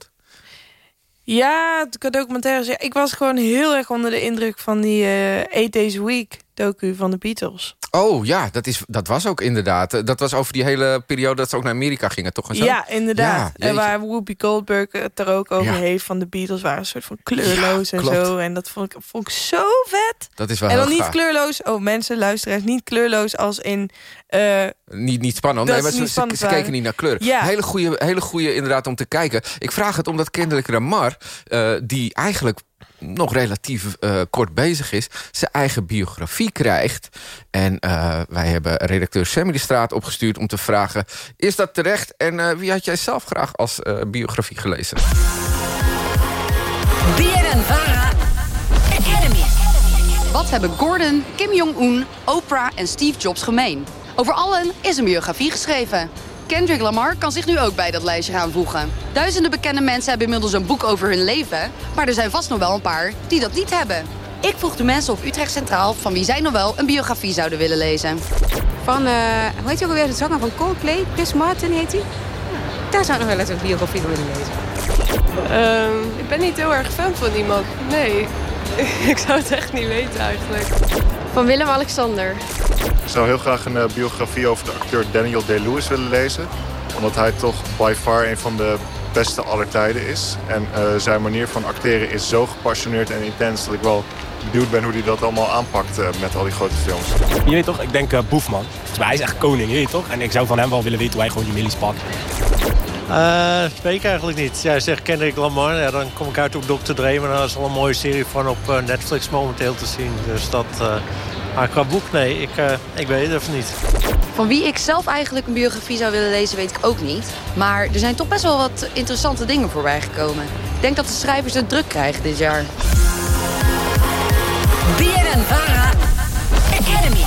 Ja, de documentaires. Ja, ik was gewoon heel erg onder de indruk van die eh Eight Days Week docu van de Beatles. Oh ja, dat, is, dat was ook inderdaad. eh, Dat was over die hele periode dat ze ook naar Amerika gingen, toch? En zo? Ja, inderdaad. Ja, en waar Whoopi Goldberg het er ook over Ja. heeft van de Beatles waren een soort van kleurloos Ja, en klopt. zo. En dat vond ik, vond ik zo vet. Dat is wel en dan heel niet gaaf. kleurloos. Oh, mensen, luisteraars, niet kleurloos als in. eh, Niet, niet spannend. Nee, maar ze niet ze, spannend ze keken niet naar kleur. Ja. Hele goede, hele goede inderdaad om te kijken. Ik vraag het omdat Kendrick Lamar, eh, die eigenlijk nog relatief eh, kort bezig is... zijn eigen biografie krijgt. En eh, wij hebben redacteur Sammy de Straat opgestuurd om te vragen... is dat terecht en eh, wie had jij zelf graag als biografie gelezen? BNN. Academy. Wat hebben Gordon, Kim Jong-un, Oprah en Steve Jobs gemeen? Over allen is een biografie geschreven. Kendrick Lamar kan zich nu ook bij dat lijstje gaan voegen. Duizenden bekende mensen hebben inmiddels een boek over hun leven... maar er zijn vast nog wel een paar die dat niet hebben. Ik vroeg de mensen op Utrecht Centraal van wie zij nog wel een biografie zouden willen lezen. Van, eh, hoe heet hij ook alweer, de zanger van Coldplay? Chris Martin heet hij? Daar zou ik nog wel eens een biografie van willen lezen. Ehm, ik ben niet heel erg fan van iemand. Nee, ik zou het echt niet weten eigenlijk. Van Willem-Alexander. Ik zou heel graag een eh, biografie over de acteur Daniel Day-Lewis willen lezen. Omdat hij toch by far een van de beste aller tijden is. En eh, zijn manier van acteren is zo gepassioneerd en intens... dat ik wel benieuwd ben hoe hij dat allemaal aanpakt eh, met al die grote films. Je weet toch, ik denk uh, Boefman. Volgens mij hij is echt koning, je weet toch? En ik zou van hem wel willen weten hoe hij gewoon die millies pakt. Uh, weet ik eigenlijk niet. Jij zegt Kendrick Lamar, ja, dan kom ik uit op Dr. Dre... maar daar is al een mooie serie van op uh, Netflix momenteel te zien. Dus dat... Uh, maar qua boek, nee, ik, ik weet het even niet. Van wie ik zelf eigenlijk een biografie zou willen lezen, weet ik ook niet. Maar er zijn toch best wel wat interessante dingen voorbij gekomen. Ik denk dat de schrijvers het druk krijgen dit jaar. BNN Vara Academy.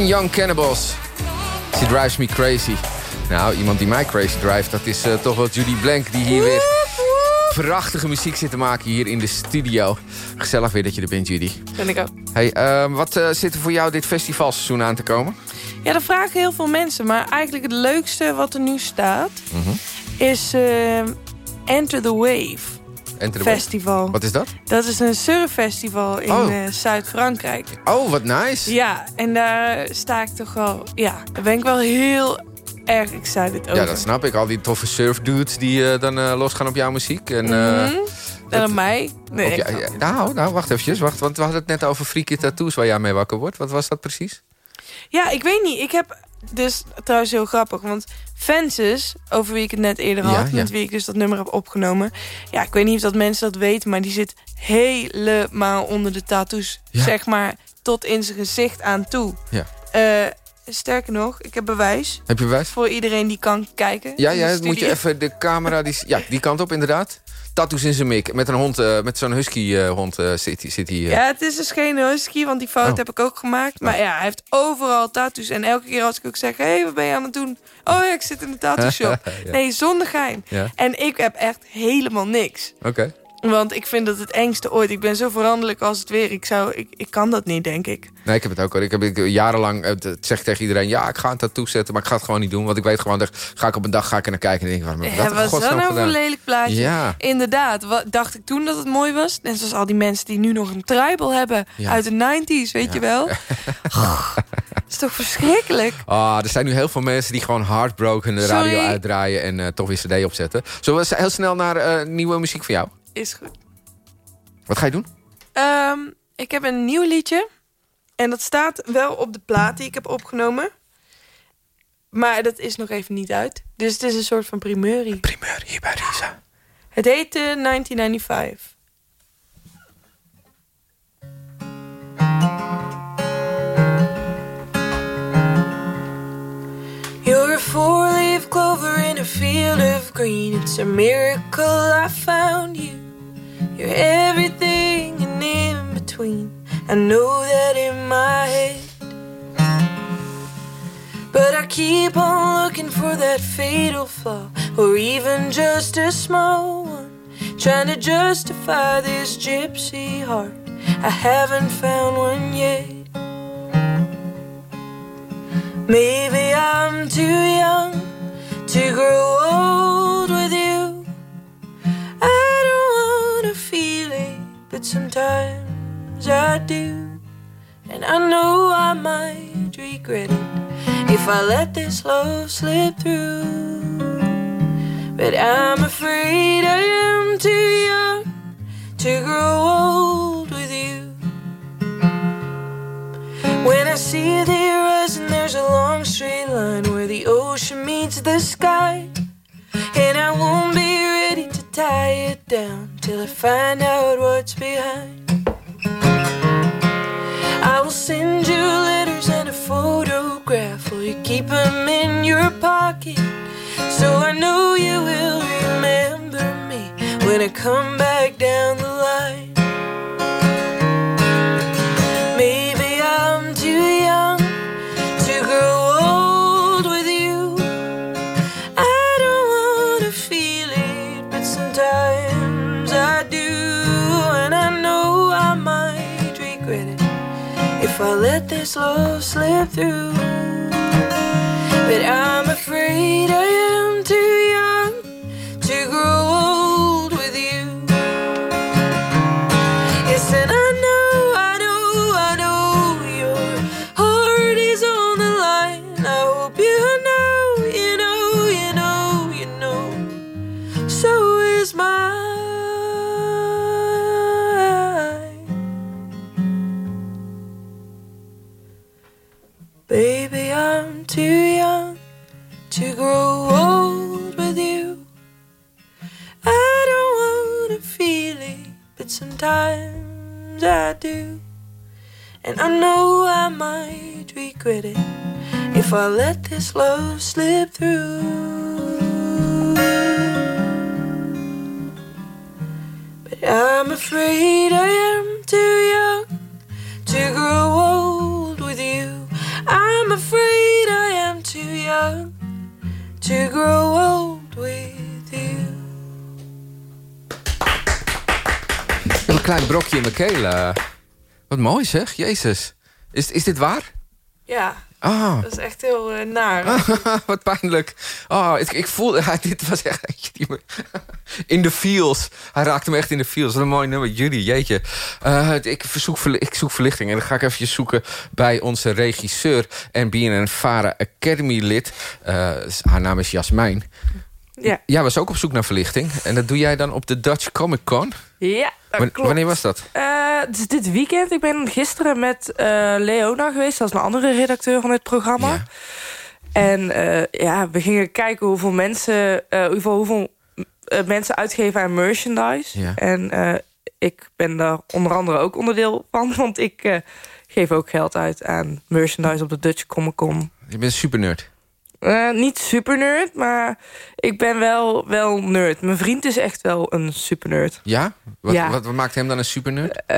Young Cannibals. She drives me crazy. Nou, iemand die mij crazy drive, dat is uh, toch wel Judy Blank... die hier weer prachtige muziek zit te maken hier in de studio. Gezellig weer dat je er bent, Judy. Ben ik ook. Hey, uh, wat uh, zit er voor jou dit festivalseizoen aan te komen? Ja, dat vragen heel veel mensen. Maar eigenlijk het leukste wat er nu staat... Mm -hmm. is Enter the Wave. Festival. Wat is dat? Dat is een surffestival in oh. uh, Zuid-Frankrijk. Oh, wat nice. Ja, en daar sta ik toch wel... Ja, daar ben ik wel heel erg excited over. Ja, dat snap ik. Al die toffe surfdudes die uh, dan uh, losgaan op jouw muziek. En, mm -hmm. en op mij. Nee, ja, nou, nou, wacht eventjes. Wacht, want we hadden het net over freaky tattoos waar jij mee wakker wordt. Wat was dat precies? Ja, ik weet niet. Ik heb dus trouwens heel grappig. Want Fences, over wie ik het net eerder had... Ja, ja. met wie ik dus dat nummer heb opgenomen... ja, ik weet niet of dat mensen dat weten... maar die zit helemaal onder de tattoos. Ja. Zeg maar tot in zijn gezicht aan toe. Ja. Uh, sterker nog, ik heb bewijs. Heb je bewijs? Voor iedereen die kan kijken. Ja, ja, moet je even de camera... Die, ja, die kant op inderdaad. Tattoos in zijn mik. Met een hond, eh, met zo'n husky eh, hond eh, zit, hij- zit hij... Ja, het is dus geen husky, want die fout Oh. heb ik ook gemaakt. Maar ja, hij heeft overal tattoos. En elke keer als ik ook zeg, hé, hey, wat ben je aan het doen? Oh ja, ik zit in de tattoo shop. Ja. Nee, zonder gein. Ja. En ik heb echt helemaal niks. Oké. Want ik vind dat het engste ooit. Ik ben zo veranderlijk als het weer. Ik, zou, ik, ik kan dat niet, denk ik. Nee, ik heb het ook. Ik heb ik, jarenlang eh, dat zeg tegen iedereen... ja, ik ga een tattoo zetten, maar ik ga het gewoon niet doen. Want ik weet gewoon, dat ga ik op een dag ga ik er naar kijken... en denk ik, waarom Ja, dat was godsnaam nou lelijk plaatje? Ja. Inderdaad. Wat, dacht ik toen dat het mooi was? Net zoals al die mensen die nu nog een tribal hebben. Ja. Uit de 90s, weet je wel? Dat is toch verschrikkelijk? Ah, er zijn nu heel veel mensen die gewoon heartbroken de radio Sorry. uitdraaien... en eh, toch weer cd opzetten. Zullen we heel snel naar eh, nieuwe muziek van jou? Is goed. Wat ga je doen? Ehm, ik heb een nieuw liedje. En dat staat wel op de plaat die ik heb opgenomen. Maar dat is nog even niet uit. Dus het is een soort van primeurie. Primeur hier bij Risa. Het heet eh, 1995. You're a four-leaf clover in a field of green. It's a miracle I found you. You're everything and in between. I know that in my head. But I keep on looking for that fatal flaw, or even just a small one. Trying to justify this gypsy heart. I haven't found one yet. Maybe I'm too young to grow old I know I might regret it if I let this love slip through. But I'm afraid I am too young to grow old with you. When I see the horizon, there's a long straight line where the ocean meets the sky. And I won't be ready to tie it down till I find out what's behind. Send you letters and a photograph. Will you keep them in your pocket? So I know you will remember me when I come back down the line. I let this love slip through. But I'm afraid I am sometimes I do. And I know I might regret it if I let this love slip through. But I'm afraid I am too young to grow old with you. I'm afraid I am too young to grow old klein brokje in mijn keel. eh. Wat mooi zeg, jezus. Is, is dit waar? Ja, Ah. dat is echt heel eh, naar. Wat pijnlijk. Oh, ik, ik voelde... ja, dit was echt... In de feels. Hij raakte me echt in de feels. Wat een mooi nummer. Jullie, jeetje. Eh, ik, verzoek, ik zoek verlichting. En dan ga ik even zoeken bij onze regisseur... en BNN Vara Academy lid. Haar naam is Jasmijn. Ja. Jij was ook op zoek naar verlichting. En dat doe jij dan op de Dutch Comic Con. Ja, klopt. Wanneer was dat? Eh, is dit weekend. Ik ben gisteren met eh, Leona geweest. Dat is een andere redacteur van het programma. En eh, ja, we gingen kijken hoeveel mensen, hoeveel, hoeveel mensen uitgeven aan merchandise. Ja. En ik ben daar onder andere ook onderdeel van. Want ik geef ook geld uit aan merchandise op de Dutch Comic Con. Je bent een supernerd. Eh, niet super nerd, maar ik ben wel, wel nerd. Mijn vriend is echt wel een super nerd. Ja? Wat, Ja. Wat, wat maakt hem dan een supernerd? Eh,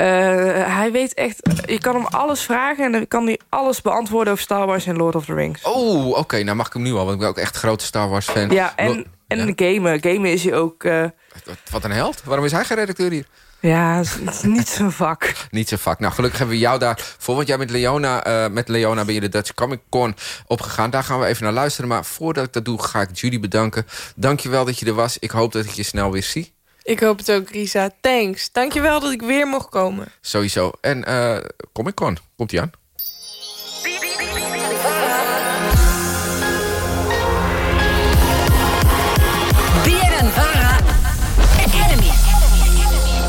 hij weet echt... Je kan hem alles vragen en dan kan hij alles beantwoorden over Star Wars en Lord of the Rings. Oh, oké. nou mag ik hem nu al, want ik ben ook echt grote Star Wars fan. Ja, en, en gamen. Gamen is hij ook... eh, Wat, wat een held. Waarom is hij geen redacteur hier? Ja, het is- niet zijn vak. Niet zo vak. Nou, gelukkig hebben we jou daarvoor. Want jij bent Leona, eh, met Leona ben je de Dutch Comic Con opgegaan. Daar gaan we even naar luisteren. Maar voordat ik dat doe, ga ik Judy bedanken. Dank je wel dat je er was. Ik hoop dat ik je snel weer zie. Ik hoop het ook, Risa. Thanks. Dankjewel dat ik weer mocht komen. Sowieso. En eh Comic Con, komt ie aan?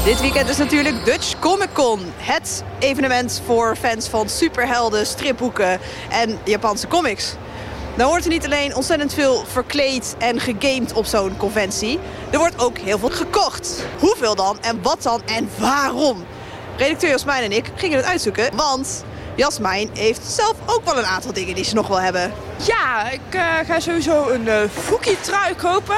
Dit weekend is natuurlijk Dutch Comic Con. Het evenement voor fans van superhelden, stripboeken en Japanse comics. Dan wordt er niet alleen ontzettend veel verkleed en gegamed op zo'n conventie. Er wordt ook heel veel gekocht. Hoeveel dan en wat dan en waarom? Redacteur Jasmijn en ik gingen het uitzoeken, want Jasmijn heeft zelf ook wel een aantal dingen die ze nog wel hebben. Ja, ik eh, ga sowieso een uh, Fookie-trui kopen.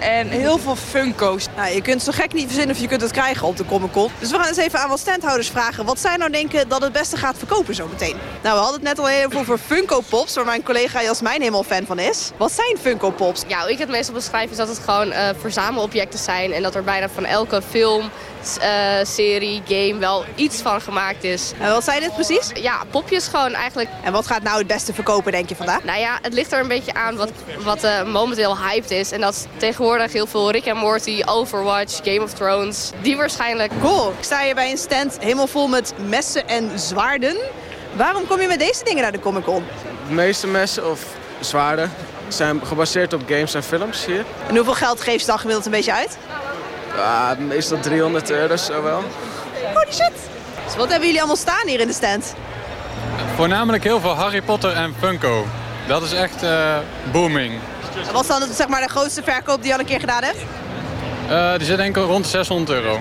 En heel veel Funko's. Nou, je kunt het zo gek niet verzinnen of je kunt het krijgen op de Comic Con. Dus we gaan eens even aan wat standhouders vragen wat zij nou denken dat het beste gaat verkopen zometeen. Nou, we hadden het net al heel even over Funko Pops, waar mijn collega Jasmijn helemaal fan van is. Wat zijn Funko Pops? Ja, hoe ik het meestal beschrijf is dat het gewoon eh, verzamelobjecten zijn. En dat er bijna van elke film, eh, serie, game wel iets van gemaakt is. En wat zijn dit precies? Ja, popjes gewoon eigenlijk. En wat gaat nou het beste verkopen, denk je vandaag? Nou ja, het ligt er een beetje aan wat, wat eh, momenteel hyped is. En dat is tegenwoordig heel veel Rick en Morty, Overwatch, Game of Thrones. Die waarschijnlijk. Cool. Ik sta hier bij een stand helemaal vol met messen en zwaarden. Waarom kom je met deze dingen naar de Comic Con? De meeste messen of zwaarden zijn gebaseerd op games en films hier. En hoeveel geld geef je dan gemiddeld een beetje uit? Ja, meestal 300 euro zo wel. Holy shit! Dus wat hebben jullie allemaal staan hier in de stand? Voornamelijk heel veel Harry Potter en Funko. Dat is echt eh, booming. Wat is dan zeg maar, de grootste verkoop die je al een keer gedaan hebt? Eh, die zit denk ik rond 600 euro.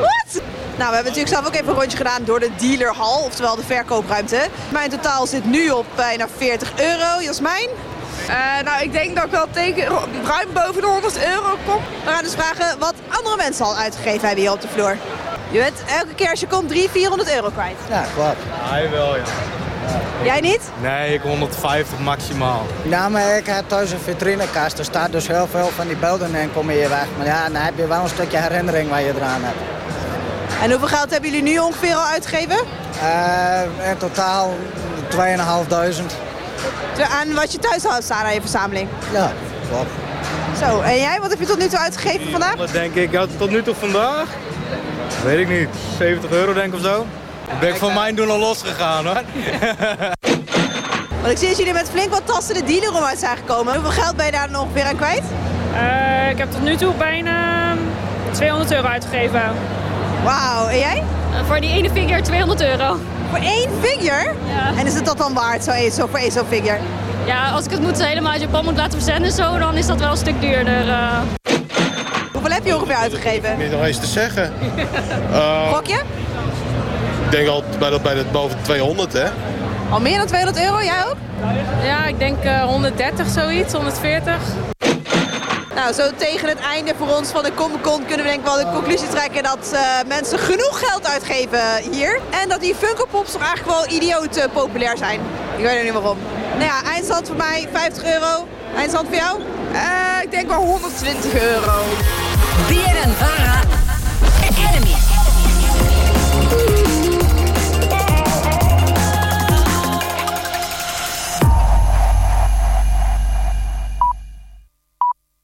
Wat? Nou, we hebben natuurlijk zelf ook even een rondje gedaan door de dealerhal, oftewel de verkoopruimte. Mijn totaal zit nu op bijna 40 euro. Jasmijn? Nou, ik denk dat ik wel tegen ruim boven de 100 euro kom. We gaan dus vragen wat andere mensen al uitgegeven hebben hier op de vloer. Je bent elke keer als je komt 300, 400 euro kwijt. Ja, klopt. Hij wel, ja. Jij niet? Nee, ik 150 maximaal. Ja, maar ik heb thuis een vitrinekast. Er staat dus heel veel van die beelden in, kom je hier weg. Maar ja, dan heb je wel een stukje herinnering waar je eraan hebt. En hoeveel geld hebben jullie nu ongeveer al uitgegeven? Eh, in totaal 2.500. Aan wat je thuis had staan aan je verzameling. Ja, klopt. Zo, en jij? Wat heb je tot nu toe uitgegeven vandaag? Dat denk ik. Tot nu toe vandaag? Weet ik niet. 70 euro denk ik of zo. Dan ben ik van mijn doen al losgegaan hoor. Want ik zie dat jullie met flink wat tassen de dealer om uit zijn gekomen. Hoeveel geld ben je daar dan ongeveer aan kwijt? Eh, ik heb tot nu toe bijna 200 euro uitgegeven. Wauw, en jij? voor die ene figure 200 euro. Voor één figure? Ja. En is het dat dan waard, zo, zo voor één zo'n figure? Ja, als ik het moet helemaal uit Japan moet laten verzenden zo, dan is dat wel een stuk duurder. eh. Hoeveel heb je ongeveer uitgegeven? Niet nog eens te zeggen. Eh, Gok je? ik denk al bij dat, bij dat boven de 200, hè? Al meer dan 200 euro, jij ook? Ja, ik denk eh, 130 zoiets, 140. Nou, zo tegen het einde voor ons van de Comic Con kunnen we denk ik wel de conclusie trekken dat eh, mensen genoeg geld uitgeven hier. En dat die Funko Pops toch eigenlijk wel idioot eh, populair zijn. Ik weet er niet waarom. Nou ja, eindstand voor mij 50 euro. Eindstand voor jou? ik denk wel 120 euro. BNN Vara